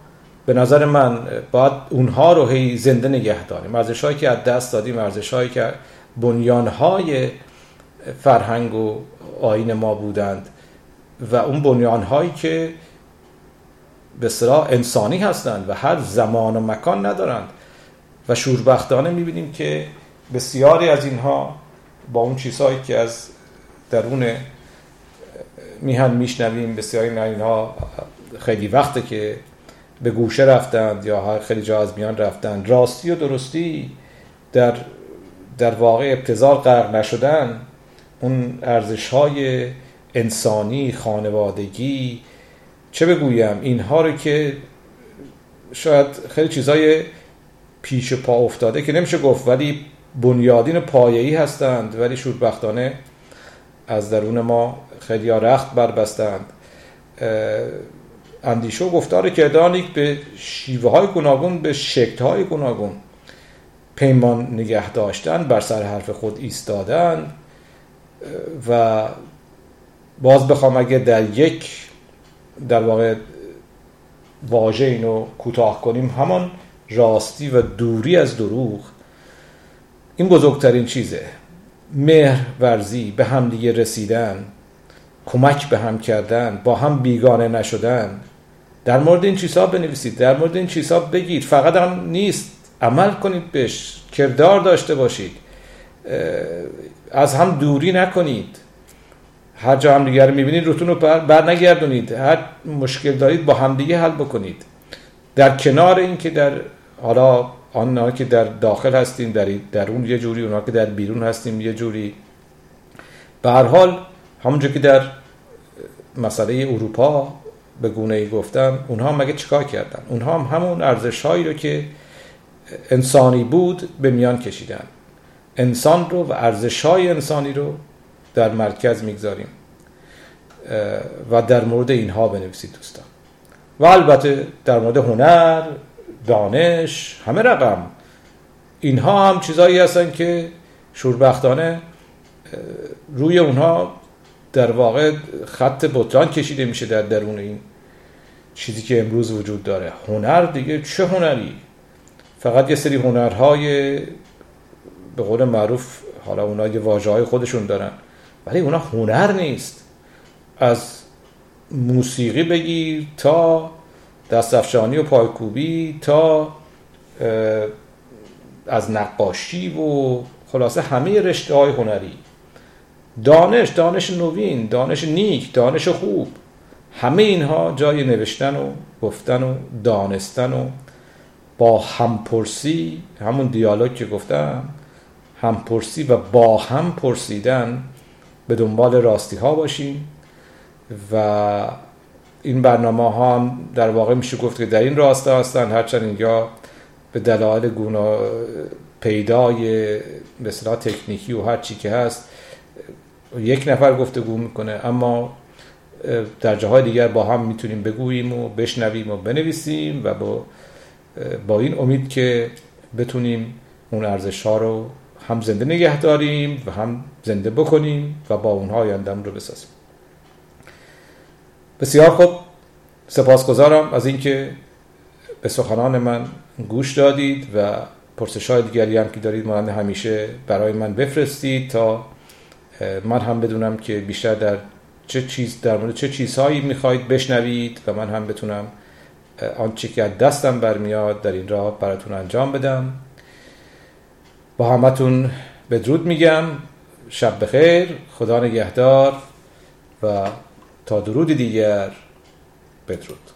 [SPEAKER 1] به نظر من باید اونها رو هی زنده نگه داریم. ارزش هایی که از دست دادیم ارزش هایی که بنیان های فرهنگ و آین ما بودند و اون بنیان هایی که به صلاح انسانی هستند و هر زمان و مکان ندارند. و شوربختانه می‌بینیم که بسیاری از اینها با اون چیزهایی که از درون میهن میشنویم بسیاری از اینها خیلی وقته که به گوشه رفتند یا خیلی جا از میان رفتند. راستی و درستی در در واقع ابتزال غرق نشدن اون ارزش های انسانی خانوادگی چه بگویم اینها رو که شاید خیلی چیزای پیش پا افتاده که نمیشه گفت ولی بنیادین پایه‌ای هستند ولی شوربختانه از درون ما خیلی ها رخت بربستند. اندیشه و گفتار کردانیک به شیوه های گوناگون به شکل های گوناگون پیمان نگه داشتن بر سر حرف خود ایستادن. و باز بخوام اگه در یک در واقع واژه اینو کوتاه کنیم همان راستی و دوری از دروغ این بزرگترین چیزه. مهر ورزی به هم دیگه رسیدن کمک به هم کردن با هم بیگانه نشدن در مورد این چیزها بنویسید در مورد این چیزها بگید. فقط هم نیست. عمل کنید بهش. کردار داشته باشید. از هم دوری نکنید. هر جا هم دیگر می‌بینید روتون رو بر, نگردونید هر مشکل دارید با همدیگه حل بکنید. در کنار این که در حالا آنها که در داخل هستیم در درون یه جوری اونها که در بیرون هستیم یه جوری. به هر حال همونجور که در مسئله اروپا به گونه ای گفتم اونها مگه چیکار کردن؟ اونها هم همون ارزش هایی رو که انسانی بود به میان کشیدن. انسان رو و ارزش های انسانی رو در مرکز می‌گذاریم. و در مورد اینها بنویسید دوستان. و البته در مورد هنر دانش همه رقم. اینها هم چیزایی هستن که شوربختانه روی اونها در واقع خط بطران کشیده میشه در درون این چیزی که امروز وجود داره. هنر دیگه چه هنری؟ فقط یه سری هنرهای به قول معروف حالا اونا یه واجه های خودشون دارن. ولی اونا هنر نیست. از موسیقی بگیر تا دستفشانی و پایکوبی تا از نقاشی و خلاصه همه رشته های هنری. دانش دانش نوین دانش نیک دانش خوب. همه اینها جای نوشتن و گفتن و دانستن و با همپرسی همون دیالوگ که گفتم همپرسی و با هم پرسیدن به دنبال راستی ها باشیم و این برنامه ها هم در واقع میشه گفت که در این راستا هستن هرچند اینجا به دلایل گونا پیدای مثلا تکنیکی و هر چی که هست یک نفر گفتگو می‌کنه. اما در جاهای دیگر با هم می‌تونیم بگوییم و بشنویم و بنویسیم و با, با این امید که بتونیم اون ارزش ها رو هم زنده نگه داریم و هم زنده بکنیم و با اونها آیندم رو بسازیم. بسیار خوب. سپاسگزارم از اینکه به سخنان من گوش دادید و پرسش های دیگری هم که دارید مانند همیشه برای من بفرستید تا من هم بدونم که بیشتر در چه چیز در مورد چه چیزهایی می‌خواهید بشنوید و من هم بتونم آنچه که از دستم برمیاد در این راه براتون انجام بدم. با همتون بدرود میگم. شب بخیر. خدا نگهدار و تا درود دیگر بدرود.